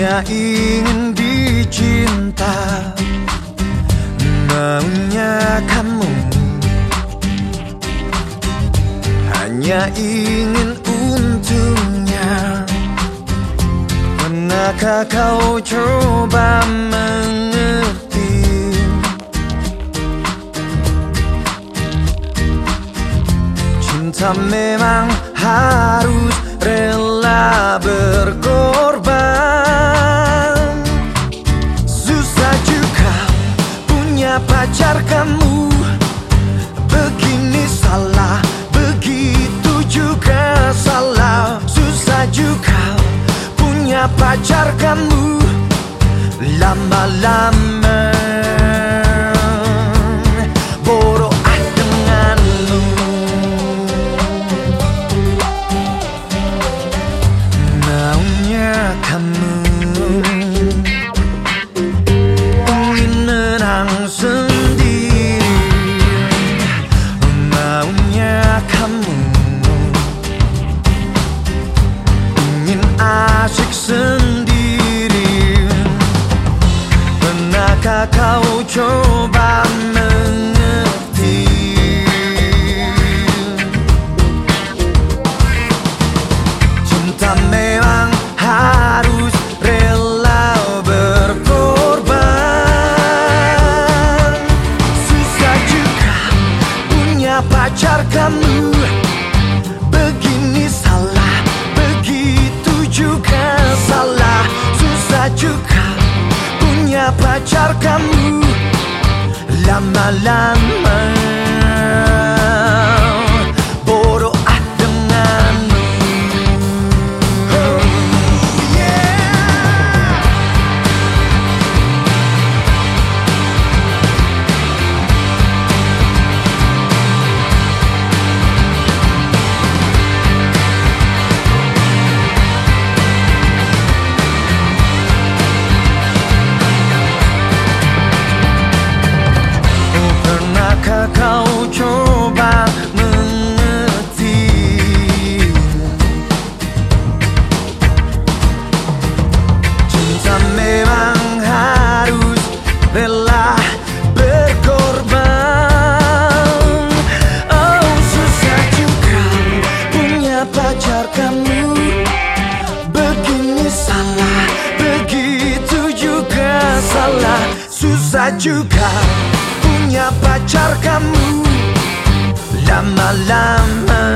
ingin dicinta. Maunya kamu. Hanya ingin untungnya Pernahkah kau coba mengerti? Cinta memang harus rela berkorban punya pacar kamu Lama-lama kamu Begini salah, begitu juga salah. Susah juga punya pacar kamu Lama-lama kamu. Begini salah, begitu juga salah. Susah juga punya pacar kamu. Lama-lama